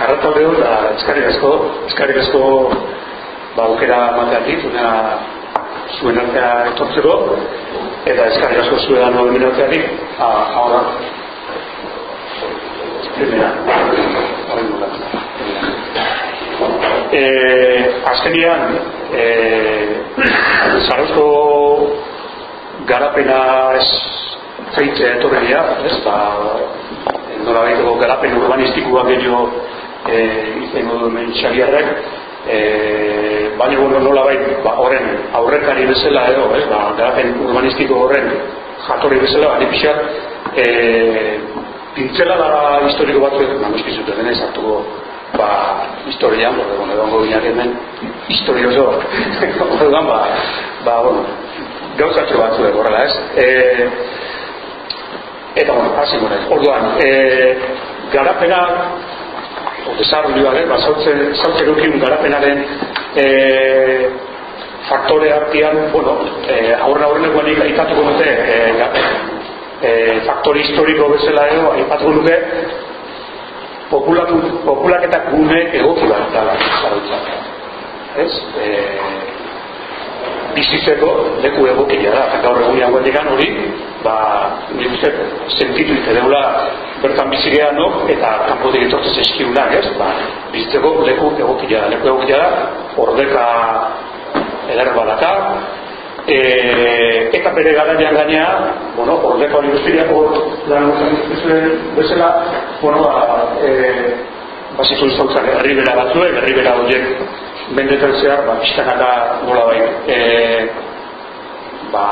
Arratalde hon, da, eskarrik asko, eskarrik asko ba, aukera mateatik, una zuen artea etortzeko, eta eskarrik asko zuen noen arteatik, ahora, primera, horren nola. Eh, azkenian, eh, Zarozko garapena ez zeitzea etorria, ez, ba, nola baiteko garapen urbanistikoa gehiago e, izango duen xabiarrek e, baina bueno, nola bait ba, horren aurrekari bezala edo ez, ba, garapen urbanistiko horren jatorri bezala bani pixat e, pintzela da historiko batzuek namuski zuten denez hartuko ba, historian, porque, bueno, egongo ginak hemen historioso orduan, ba, ba, bueno, gauzatxo batzuek horrela, ez? E, eta bueno, hasi gure, orduan, e, garapena, o desarrollua, ba, zautzen, zautzen dukin garapenaren e, faktore artean, bueno, e, aurra horrenekoan ikatuko dute, e, e, faktore historiko bezala edo, aipatuko dute, populaketak gune egoki bat da, zarautzak. Ez? E, bizitzeko leku egokia da, gaur egunean guendikan hori, ba, nik sentitu itedeula bertan bizigean no, eta kanpotik etortzen eskiunak, ez? Ba, bizitzeko leku egokia da, leku egokia da, ordeka eder badaka, e, eta bere garaian gainea, bueno, ordeka hori guztiak lan bezala, bueno, ba, e, basitu izautzen herribera batzuek, herribera horiek bendetan zehar, ba, pixkanaka nola bai, e, ba,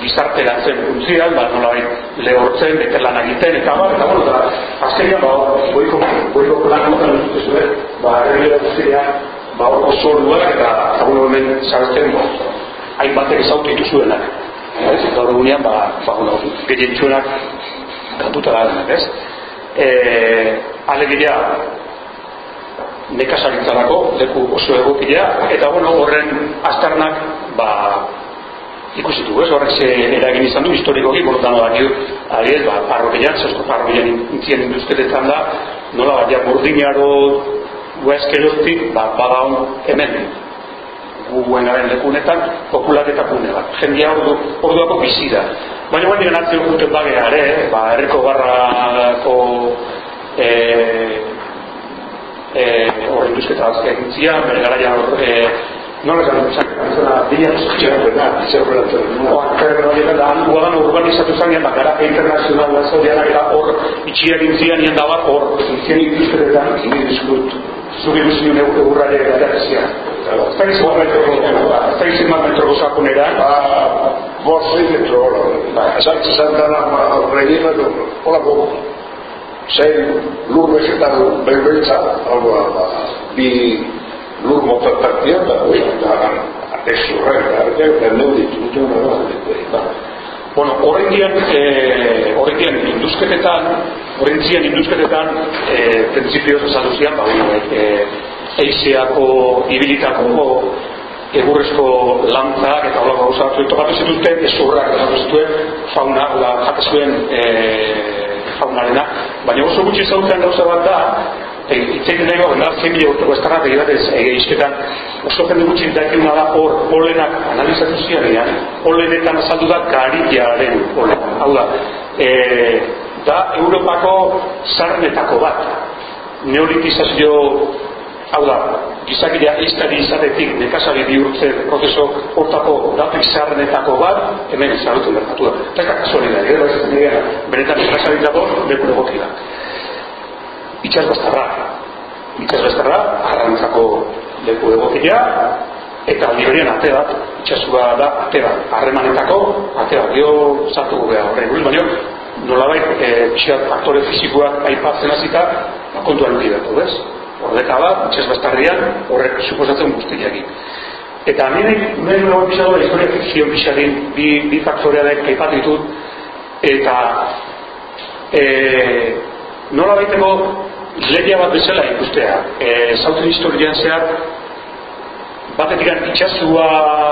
gizarteratzen funtzian, ba, nola bai, lehortzen, bete lan egiten, eta ba, eta bueno, eta azkenean, ba, boiko, boiko lan notan dut ez ba, guztiak, ba, orko zorua, eta, eta bueno, hemen zartzen, ba, hain batek ezautu ituzuenak. Ez, eta hori ba, ba, bueno, gehientzuenak, kantuta da, ez? E, alegia, nekazarintzarako leku oso egokia eta bueno horren azternak ba ikusi du, ez? Horrek ze eragin izan du historikoki, bortan da dio, ari ez, ba, parrokian, zesko parrokian intzien induzketetan da, nola bat, burdinaro guazkeroztik, ba, badaun hemen, guguen garen lekunetan, populaketa pune bat. Jendia ordu, orduako bizi da. Baina guen diren atzio guten bagea ere, ba, erreko barrako e, eh hor induzketa azken gintzia, bere garaia hor eh nola esan dut zena dira zuzkiak da, zer horrela zer da, guadan urbanizatu zanean, ba, gara internazional da zaudianak eta hor itxia gintzia nien da bat hor zintzien induzketetan, zini diskut zubi guzti nire urrare gara ezia ez da izan metroko ez da izan metroko zakunera borzi metro esan zizan dara horregin hola poco zein lur vegetal belbeltza, hau ba, bi lur motatartia, eta hori, da, ez urren, eta eta neuri txutu da, Bueno, horrendian, eh, horrendian induzketetan, horrentzian induzketetan, eh, prinsipioz esatu zian, ba, bueno, eh, ibilitako, egurrezko lantzak eta hola gauza batzuek topatu zituzten, ez urrak, zituen, fauna, jate zuen, faunarena, baina oso gutxi zautzen gauza bat da, itzekin nahi gaur, nara zen bide urteko eskarra behiratez ege izketan, oso jende gutxi dakina da hor polenak analizatu zian polenetan azaldu da gariaren polen, hau da, e, da Europako zarnetako bat, neolitizazio hau da, gizakidea iztari izatetik nekazari bihurtzen prozeso hortako datu izarrenetako bat, hemen izarutu berkatu da. Eta kasuali da, edo ez nire benetan nekazari dago, leku egoki da. Itxaz bastarra. Itxaz bastarra, arrantzako leku egokia, eta liberian ate bat, itxasua da ate bat, harremanetako ate bat, dio sartu gubea horre, baina nolabait, e, pixat aktore fizikoak aipatzen hasita, ba, kontuan didatu, ez? Ordeka bat, itxas bastarrian, horrek suposatzen guztiak Eta nire, nire nago pixatu da, historia fikzio pixarin, bi, bi faktorea kaipatu ditut, eta e, nola baiteko lehia bat bezala ikustea, e, zauten historian zehar, batetik itxasua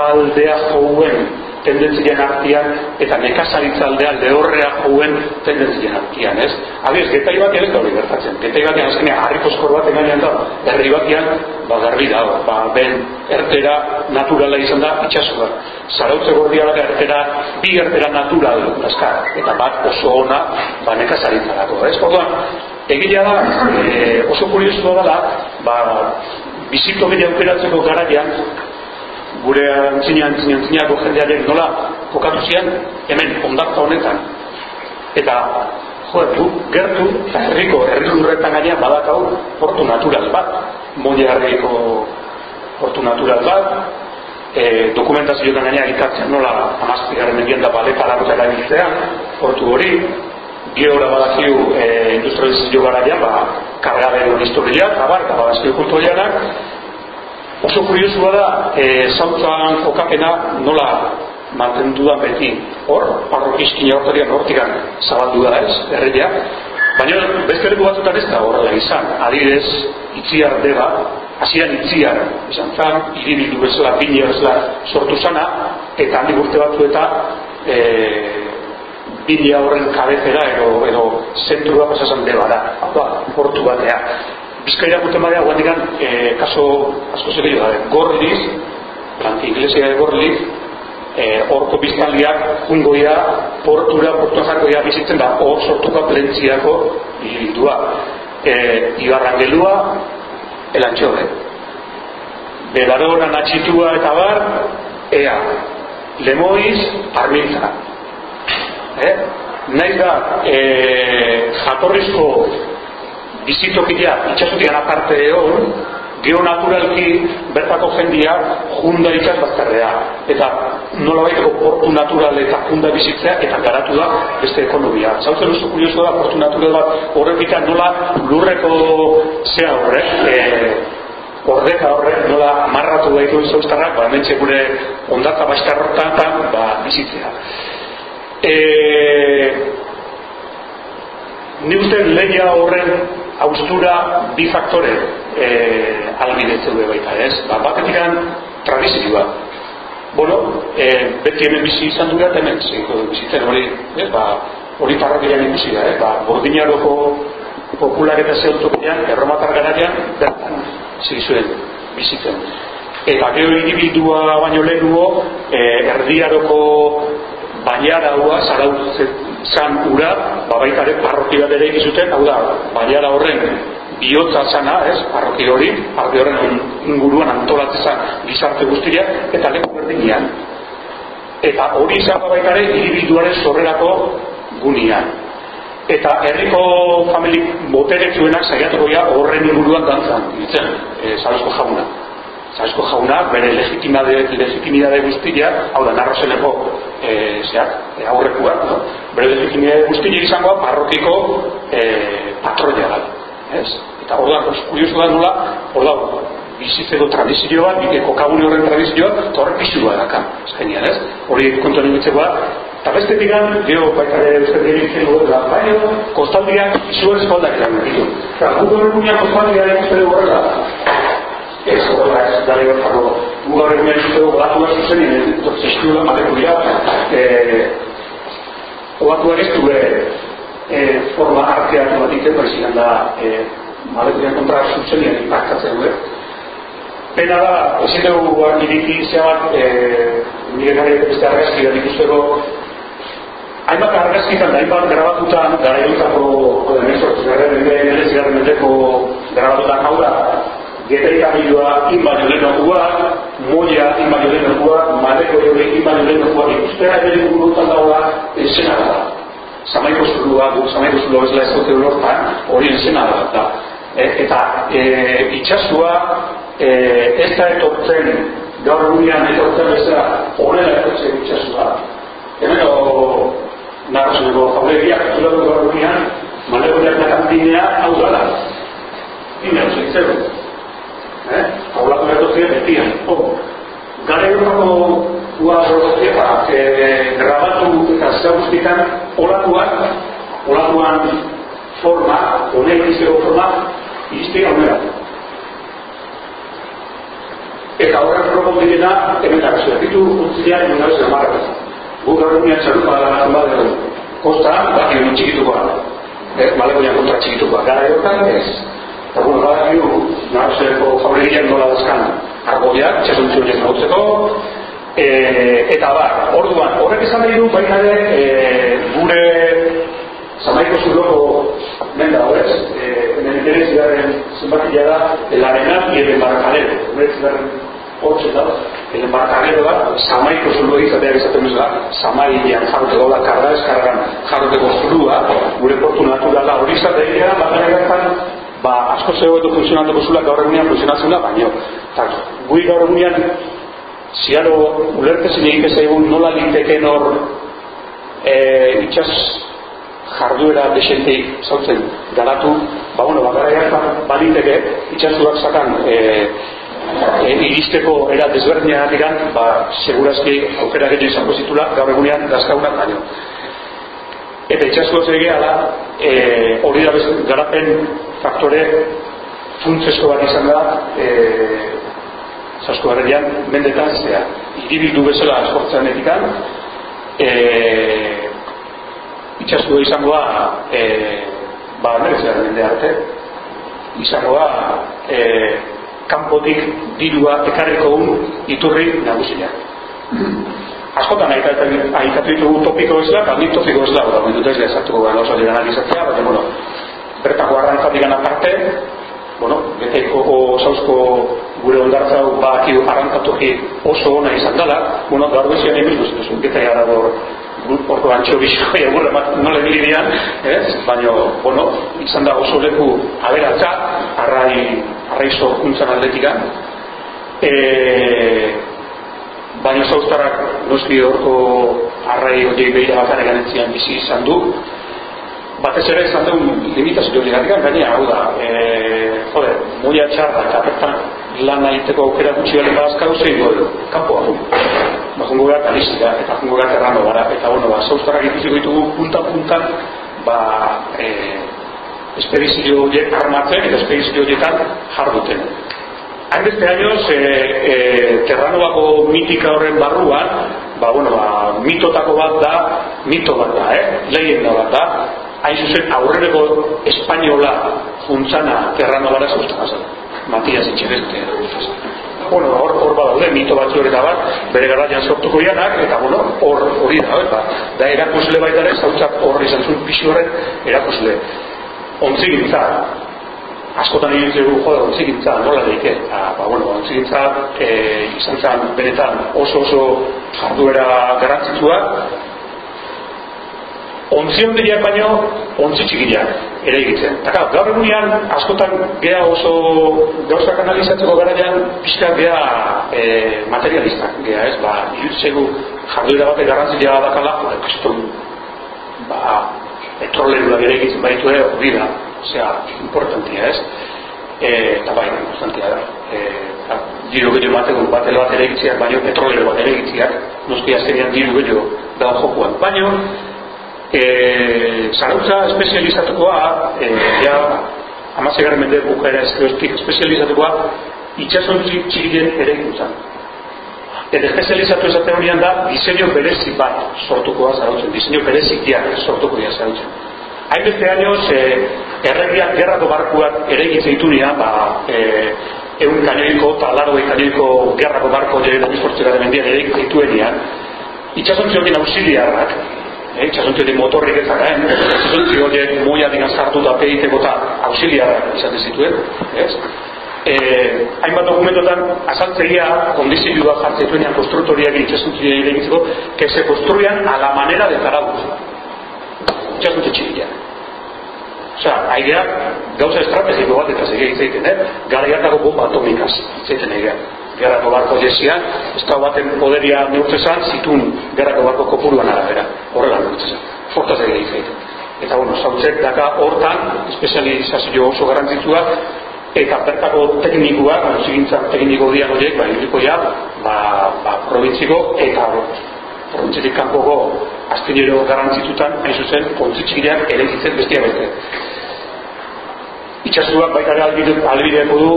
aldea jouen tendentzien artian eta nekazaritza aldea lehorrea jouen tendentzien artian, ez? Abiez, getai bat ere hori gertatzen. Getai bat harriko skor bat enganean da, herri batean, ba, garbi da, ba, ben, ertera naturala izan da, itxasua. Zarautze gordia da, ertera, bi ertera natural, azkar, eta bat oso ona, ba, nekazaritza dago, ez? Orduan, egia da, e, oso kuriosu da, ba, bizito bide aukeratzeko garaian, gure antzinean, antzinean, antzineako jendearen nola kokatu zian, hemen, ondartza honetan. Eta, jo, du, gertu, eta herriko, herri lurretan gainean badakau, portu natural bat, moile herriko portu natural bat, e, dokumentazioetan gainean ikatzen nola amazpigaren mendian da baleta larota erabiltzea, portu hori, geora badakiu e, industrializazio garaian, ba, kargabero historia, eta bar, eta badazkio kultuarianak, oso kuriosua da e, zautzan kokapena nola mantendu da beti. Hor, parrokizkin hortarian hortikan zabaldu da ez, erreia baina beste leku batzutan ez da horrela izan. Adidez, itziar deba hasian itziar izan zan iribildu bezala, bine bezala sortu zana, eta handi urte batzu eta e, bine horren kabezera edo, edo zentrua pasasan deba da, portu batea Bizkaia guten badea, guandikan, e, kaso asko zer da, gorliz, planti inglesia de gorliz, e, orko biztanliak jungoia, portura, portua jarkoia bizitzen da, hor sortuka plentziako hilindua. E, Ibarrangelua, elantxore. Belarona natxitua eta bar, ea. Lemoiz, armintza. Eh? Naiz da, e, jatorrizko bizitokia itxasutik aparte hor, geonaturalki bertako jendia junda itxas bazterrea. Eta nola baiteko portu natural eta junda bizitzea eta garatu da beste ekonomia. Zautzen oso kurioso da portu natural bat horrek nola lurreko zea horrek, e, ordeka horrek nola amarratu daitu zauztarrak, ba, hemen gure ondata bastarrotan ba, bizitzea. E, ni uste lehia horren austura bi faktore e, albidetzen du baita, ez? Ba, batetik tradizioa. Bueno, e, beti hemen bizi izan dira, hemen zeiko bizitzen hori, ez? Ba, hori parrokian ikusi da, eh? Ba, bordinaroko popular eta zeutokian, erromatar gararian, bertan zizuen bizitzen. Eta gero iribildua baino lehenuo, e, erdiaroko bainara hua, zarautzen zan ura, ba baita ere parroki bat hau da, baiara horren bihotza zana, ez, parroki hori, parroki horren inguruan antolatzen gizarte guztia, eta leku berdinean. Eta hori izan baita ere, zorrerako gunian. Eta herriko familik boterek zuenak saiatuko horren inguruan dantzan, ditzen, e, jauna. Zaizko jauna, bere legitimidade, legitimidade guztia, hau da, narrozeneko e, zeak, e, aurrekua, no? bere legitimidade guztia izangoa parrokiko e, patroia da. Ez? Eta hor da, kurioso da nola, hor da, bizitzeko tradizio bat, bideko kabune horren tradizioa, eta horrek pizu bat daka, ez genial, ez? Hori kontu nintzen bat, eta beste digan, geho, baita ere, dugu, da, baina, kostaldiak, izu espaldak eran ditu. Eta, gutu horren kostaldiak ikusten horrela, ez horrela ez da gaur egin dugu olatu bat zuzen egin zestiola malekuria olatu ez du forma arteak bat iten baizik da malekuria kontra zuzen egin impactatzen du pena da ezin dugu iriki zea bat nire gari beste argazki da ikusteko. Hainbat argazkitan da hainbat grabatutan gara egutako gara mendeko grabatutan hau da Getaita milioa inbaino lehenokua, moia inbaino lehenokua, maleko jore inbaino lehenokua, ikustera ere gurutan dagoa esena da. Zamaiko zulua, bezala ez dute lortan, hori esena da. E, eta e, itxasua e, ez da etortzen, gaur gunean etortzen bezala, horrela etortzen itxasua. Hemen o, narrazuneko jaulegia, zulatu gaur gunean, maleko jore kantinea, hau da da. Zaitzero eh? de dos días decían, oh, gare horrako ua ba, e, grabatu eta zera guztietan olatuan forma, honek izero forma, izte gaunera. Eta horrek propon direna, hemen da, zuen ditu untzilean egun gabe zer marra. Gu gaur egunean txarupa da gana bat edo, kosta, bat egun txikitukoa. Eh, Malegoian kontra txikitukoa. Gara erotan ez. Eta bueno, gara egun, nahazeko jauregian nola dazkan argoiak, txasuntzi horiek nautzeko, e, eta ba, orduan, horrek esan nahi du, baina ere, e, gure zamaiko zuloko menda horrez, e, hemen ere zigarren zenbatia da, la arena y el embarcadero. Hemen zigarren hortxe da, el embarcadero da, zamaiko zulo izatea izaten duzela, zamai dian jarroteko da, karga eskargan jarroteko zulua, gure portu naturala hori izatea, baina gertan, ba, asko zego edo funtzionatuko zula gaur egunean funtzionatzen da, baino. Eta, gui gaur egunean, ziaro, ulertezin egite zaigun nola liteken hor e, itxas jarduera desente zautzen garatu, ba, bueno, ba, gara jartan, itxasuak zakan, e, e, iristeko era desberdina diran, ba, segurazki aukera gehiago izango zitula, gaur egunean dazkaunak baino. Eta itxasko zegea da, e, hori da bezan, garapen faktore funtzesko bat izan da, e, garrian, mendetan zea. Iribildu bezala esportzen etikan, e, itxasko izango da, e, ba, meretzea mende arte, izango da, e, kanpotik dirua ekarriko un iturri nagusia. Askotan aitatu ditugu topiko bezala, eta nik topiko bezala, eta dut ez lehazatuko gara oso dira analizatzea, baina, bueno, bertako arrantzatik gana parte, bueno, beteko osauzko gure ondartzau bakiu arrantzatuki oso ona izan dela, bueno, gaur bezian egin duz, bete gara orko antxo bizko egurre nole bilibian, ez? Baina, bueno, izan da oso leku aberatza, arrai, arrai sorkuntzan atletikan, e, baina zauztarrak noski horko arrai horiek behira bakan eganetzian bizi izan du. Batez ere izan du limitazio hori gatikan gainera hau da e, jode, muia txarra eta bertan lan nahiteko aukera gutxi garen badazka zein godu, kanpoa kalizia eta jungo gara errando gara eta bueno, ba, zauztarrak ikusiko ditugu punta-puntan ba, e, espedizio horiek armatzen eta espedizio horietan jarduten Hainbeste años, e, e, Terranovako mitika horren barruan, ba, bueno, ba, mitotako bat da, mito bat da, eh? lehenda bat da, hain zuzen aurreneko espainola juntzana Terranovara zauztana zen. Matias Itxereste. Bueno, hor, hor badaude, mito bat eta bat, bere garaian sortuko janak, eta bueno, hor hori da, eh? ba, da erakusle baita ere, zautzak horri izan zuen pixi horren erakusle. Ontzi gintza, askotan egin zego joda ontzigintza nola daike ah, ba, bueno, ontzigintza e, izan zen benetan oso oso jarduera garantzitua ontzi hondiak baino ontzi txikiak ere egitzen eta gaur egunean askotan gea oso gauzak analizatzeko garaian pixka gea e, materialistak gea ez? Ba, irutzegu jarduera bate garrantzia dakala ekaston ba, petroleru ere egitzen baitu hori da. Osea, importantia ez? E, eta bai, importantia da. E, diru gehiago bateko bat bat ere egitziak, baino petrolero bat ere egitziak noski azkenian diru gehiago da jokuan, baino e, zarautza espezializatukoa e, ja amazegarren mende bukera ezkerostik espezializatukoa itxasontzi txirien ere ikutzen eta espezializatu esaten horian da diseño berezi bat sortuko da zarautzen diseño berezikiak sortuko da zarautzen hain beste años eh, erregiak gerrako barkuak ere egitzeitunia ba, eh, egun kanioiko eta laro kanioiko gerrako barko jere da bizkortze gara mendian ere egitzeituenian itxasontzi horien auxiliarrak eh, itxasontzi horien motorrik ez zaren itxasontzi horien moia dina sartu da peiteko eta auxiliarrak izaten zituen ez? eh, hainbat dokumentotan azaltzegia kondizioa jartzetuenean konstruktoriak itxasuntziak egiteko que se construyan a la manera de Zaragoza itxasuntze txikia Osea, aidea gauza estrategiko bat eta zegia itzaiten, eh? Garaiatako bomba atomikaz itzaiten aidea. Gerrako barko jesian, ez da baten poderia neurtzezan, zitun gerrako barko kopuruan arabera. Horrela neurtzezan. Fortaz egia itzaiten. Eta, bueno, zautzek daka hortan, espezializazio oso garantzitsua, eta bertako teknikoa, zigintza tekniko dian horiek, ba, irriko ja, ba, ba, provintziko, eta provintzitik kanpoko astinero garantzitutan, hain zuzen, ontzitxikideak ere ditzen bestia bete. Itxasuak baita ere albideako du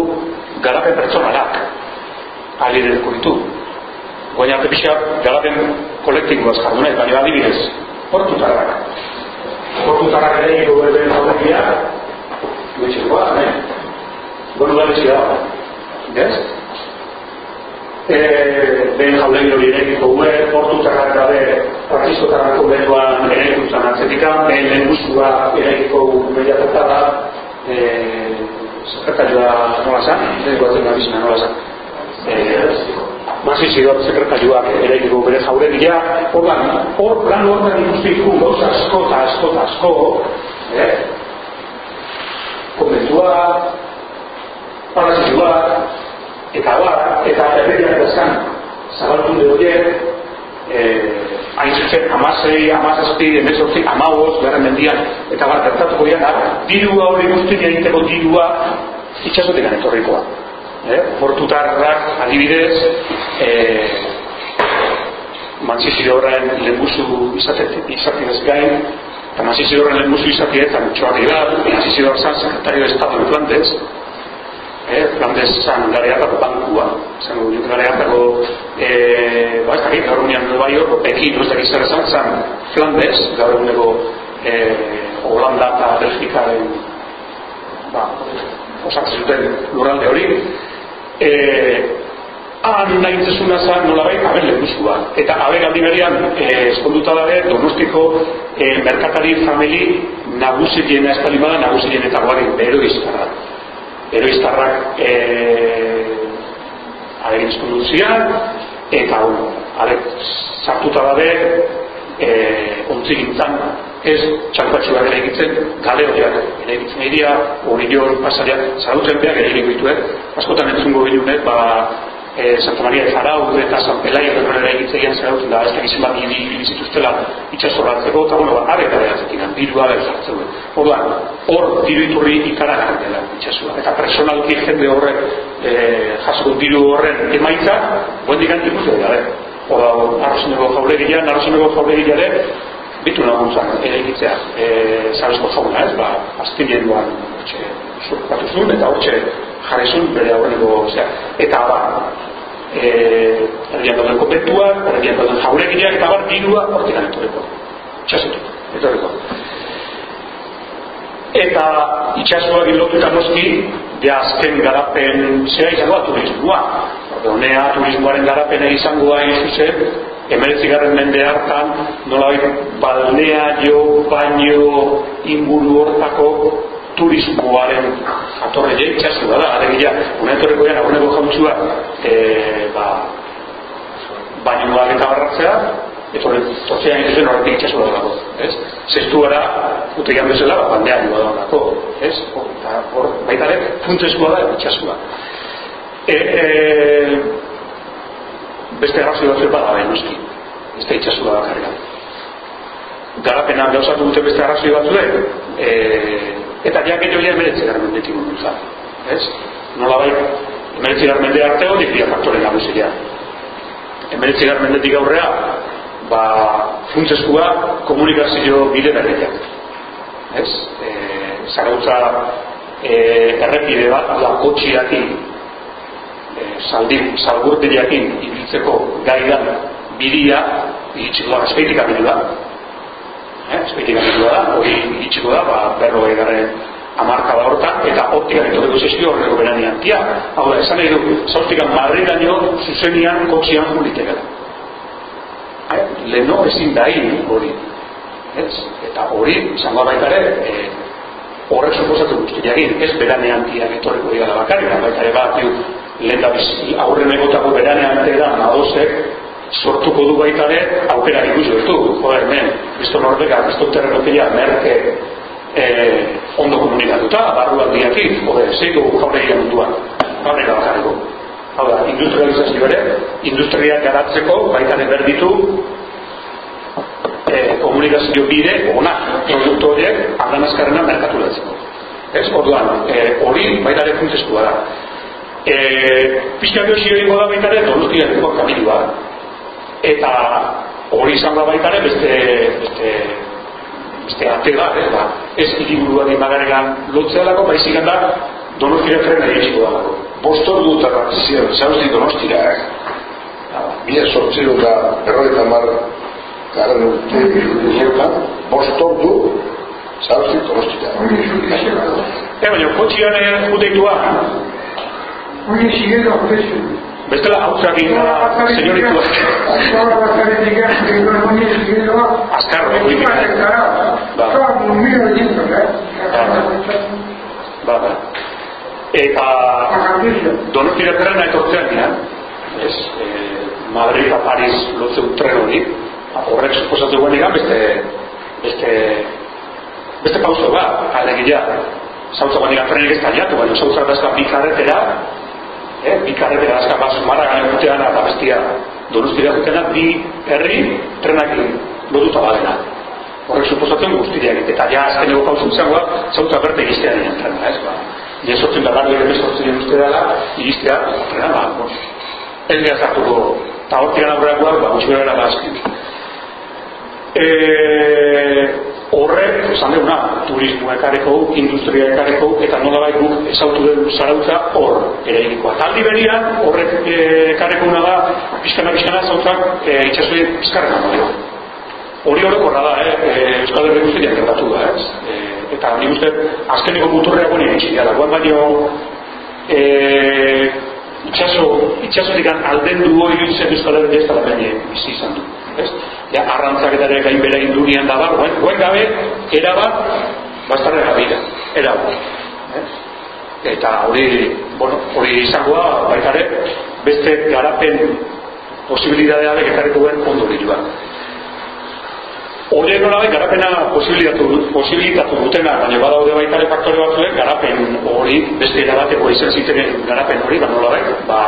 garapen pertsonalak. Aliderko ditu. Goian arte pixka, garapen kolektiboaz jardu nahi, baina adibidez, portutarrak. Portutarrak ere egiko berde jauregia, duetxekoa, nahi? Gonu da betxia da, gez? E, ben jaulegi hori erekiko gue, portutarrak gabe, partizotarrak konbentuan erekikutzen atzetika, ben lehen guztua erekiko mediateta da, e, sekretarioa nola zan, ez guatzen da bizina nola zan. E, Masizio sekretarioak ere dugu bere jauregia, ordan, hor plan hortan ikusten dugu gauza asko eta asko eta asko, eh? Konventua, parazizioa, eta bar, eta herriak dazkan, zabaltu de horiek, eh, hain zuzen, amasei, amazazti, emezortzi, amagoz, garen mendian, eta bat, gertatuko dian, dirua hori guztien egiteko dirua, itxasotik etorrikoa eh, portutarrak adibidez eh, mantzizide horren lehenbuzu izatez gain eta mantzizide horren lehenbuzu izatez eta mutxoak egar mantzizide horren zan sekretario de estado en Flandes eh, Flandes zan gareatako bankua zan dut gareatako eh, ba, ez dakit, gaur unian Nueva York Pekin, ez dakit zer zan zan Flandes, gaur uneko eh, Holanda eta Belgikaren ba, osatzen zuten lurralde hori eh han nahi zezuna zan nola bai, aben lehuzua. Eta aben aldi berian, eh, eskonduta dabe, donostiko eh, merkatari famili nagusitien espalimada, nagusitien eta guari, beroiztarra. Beroiztarrak eh, aben eskondu eta hau, aben, sartuta dabe, eh, ontzi gintzan, ez txalpatxua ere egitzen, gale horiak ere egitzen egitea, hori jo pasariak, zarutzen behar egin dituen, askotan entzungo gilune, ba, e, Santa Maria de Zarau eta San Pelai ere egitzen egin zarauten da, ez da gizien bat bizituztela itxasorratzeko, eta bueno, ba, are eta behatzekin, diru abe zartzen du. Orduan, hor diru iturri ikaragarri dela itxasua, eta personalki jende horrek e, jasko diru horren emaitza, guen digan ikusten dira, Hor da, arrozineko jauregia, arrozineko jauregia ere, bitu laguntzak egitzea e, zabesko jauna ez, ba, aztinien duan zurkatu zuen eta hortxe jarri zuen bere aurreneko zea. eta ba e, erdian dauden kopentuak, erdian dauden jauregiak eta bar dirua hortik anetoreko txasutu, etoreko eta itxasuak lotuta noski ja azken garapen zea izangoa turismoa. Honea turismoaren garapena izangoa izuzen emeretzigarren mende hartan nola baldea jo baino inguru hortako turismoaren jatorre jek txasu da alegia, unetorreko ean aguneko jautsua e, ba, bainoak eta barratzea eta torzean egiten horretik itxasu da dago, ez? Zestu gara, ute egan bezala, ba, bandea joa da dago, ez? Hor, baita ere, funtsezkoa da itxasua. E, e, beste arrazoi batzuk bada bai noski ez da itxasua bakarria garapena gauzatu dute beste arrazoi batzuk e, eta diak edo ja emeretzi garmen detik mundu ez? nola bai emeretzi garmen de arte hori dira faktore nagusila emeretzi garmen detik aurrea ba funtseskua komunikazio bide berriak ez? E, zarautza e, errepide bat la kotxiakin saldin, salgurteriakin ibiltzeko gaidan bidia iritsiko da, espeitik abidu da eh? espeitik abidu da hori iritsiko da, ba, berro egarren amarka da horta, eta optika etorreko zestio horreko beranian tia, hau da, esan nahi du, zauztikan madridaino zuzenian kotxian julitek da eh? leno ezin da hori ez? eta hori, zangoa baitare eh, horrek suposatu guztiak ez beranean tia etorreko dira bakarri, baitare bat, lehen da aurren egotako beranean da nadozek sortuko du baita ere aukera ikusi dutu joder men Cristo Norbeka Cristo Terrenopia merke eh, ondo komunikatuta barru aldiatik joder zeiko jauregia munduan? Gaurera bakarriko hau da industrializazio ere industria garatzeko baita ere berditu eh, komunikazio bide ona produktu horiek aldan azkarrena merkaturatzeko. Ez orduan eh, hori baita ere funtsezkoa da e, pixka biosio ingo da baitare donostia dugu kamilua eta hori izan da baitare beste beste beste ate da eh, ba, ez iriburuan imagaregan lotzealako baizik da donostia frena egitiko da bostor dut arrantzizian, zauzti donostira, eh? Mila sortziru da, berroita mar, garen urte, urtean, bostor du, zauzti donostira. E, baina, kotxian juteitua, bestela hau zakin, señoritua. Ahora va a salir de casa, que no es muy siguiendo a... Azkar, Ahí hori va el carajo. Son un mil ochocientos, ¿eh? Ba, ba. Eta A. Donostira trena etortzean dira, ez, e, Madrid eta Paris lotzen tren hori, ba, horrek suposatu guen beste, beste, beste pauso ba, alegia, zautza guen dira trenek ez taliatu, baina zautza dazka bi karretera, eh, bi karretera dazka ba, sumara gane jutean eta bestia Donostira jutean bi herri trenak lotuta badena. Horrek suposatzen guztiak, eta ja azkeneko pauso izangoa, zautza berte egistean dira trena, ez, ba. Ja sortzen da barri ere sortzen uste dela, iristea, trena, ba, bos, ez gara zartuko, eta hortik aurreakoak, ba, gutxi gara da azken. E, horrek, esan duguna, turismo ekareko, industria ekareko, eta nola bai guk ezautu den zarautza hor ere egikoa. Taldi berian, horrek e, ekareko una da, pizkana zautzak e, itxasoi pizkarren nagoa. Hori orokorra da, eh? E, Euskal Herri guztiak gertatu da, ez? E, eta nik uste, azkeneko muturreak honi iritsi dira. Guan baino, e, itxaso, itxasotik alden du hori zen Euskal Herri ez dara baina bizi izan du. Ez? Ja, arrantzak eta ere gain bera indurian da bar, guen, guen gabe, erabat, bastarren gabira, erabat. Ez? Eta hori, bueno, hori izangoa, baita ere, beste garapen posibilitatea ekarriko duen ondo dirua. Hori nola garapena posibilitatu, posibilitatu dutena, baina badaude baita ere faktore batzuek, garapen hori, beste erabateko izan zitenen garapen hori, ba nola bai, ba,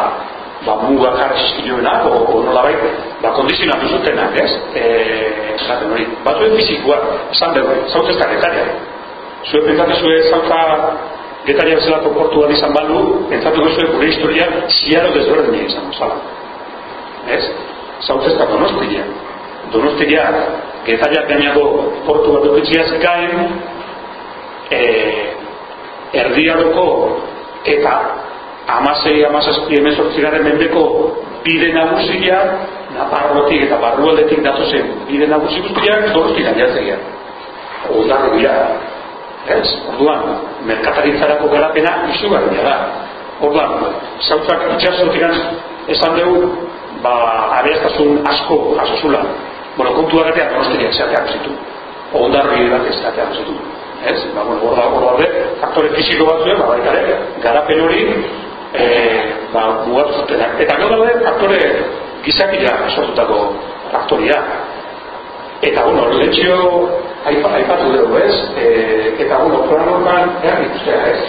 ba muga jarri zizkinoena, o, o nola bai, ba kondizionatu zutenak, ez? E, garapen hori. Batzuen fizikoa, esan dugu, zaut ez da getaria. Zue pentsatu zue zauta getaria zelako portu bat izan balu, pentsatu zue gure historia ziaro desberdin izan, zala. Ez? Zaut ez da donostia. Donostia, Getariak gainako portu bat dukitziaz gain e, erdiaroko eta amasei amazazpi emezortzigaren mendeko bide nagusia Naparrotik eta barrualdetik datozen bide nagusi guztiak donosti gainatzea. Odarro dira. Ez? Orduan, merkataritzarako garapena izugarria da. Orduan, zautzak itxasotik esan dugu, ba, abeaztasun asko jasosula bueno, kontu agatean donostiak zateak zitu. Ondarri bat ez zateak zitu. Ez? Ba, bueno, hor da, hor daude, faktore fiziko batzuen, ba, baita ere, garapen hori, e, ba, mugatu. Eta gero daude, faktore gizakila sortutako faktoria. Eta, bueno, lehentxio aipatu dugu, ez? E, eta, bueno, plan hortan, ea, ikustea, ez?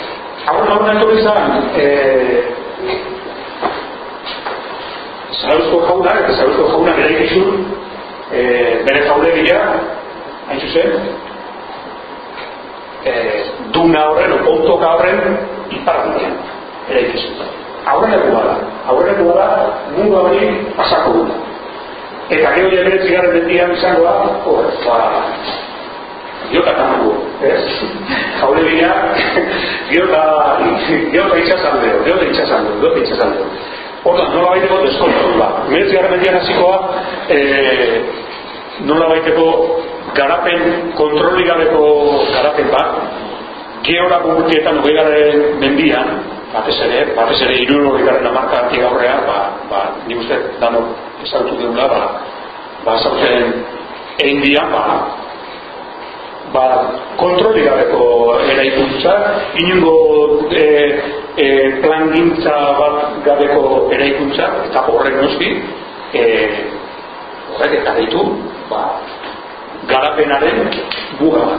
Hau nagoen etorri zan, e, Zarauzko jauna, eta Zarauzko jauna gara ikizun, e, bere jauregia, hain zuzen, e, duna horren, ontoka horren, iparrantian, ere ikizu. Aurreneko bada, aurreneko bada, mundu hori pasako du. Eta gero ja bere zigarren mendian izangoa, oh, ba, Giota tamago, ez? Jauregia, giota, giota itxasaldeo, giota itxasaldeo, giota itxasaldeo. Hortan, nola baiteko deskontu, ba, meretzi gara mendian hasikoa, e, nola baiteko garapen, kontroli gabeko garapen bat, geora gurtietan hogei garen mendian, batez ere, batez ere iruro hori garen amarka antik aurrea, ba, ba, nik uste, dano, ezagutu deula, ba, ba, zauten egin dian, ba, ba, kontroli gabeko eraikuntza, inungo e, e, plangintza bat gabeko eraikuntza, eta horrek noski, e, horrek eta ditu, ba, garapenaren bat.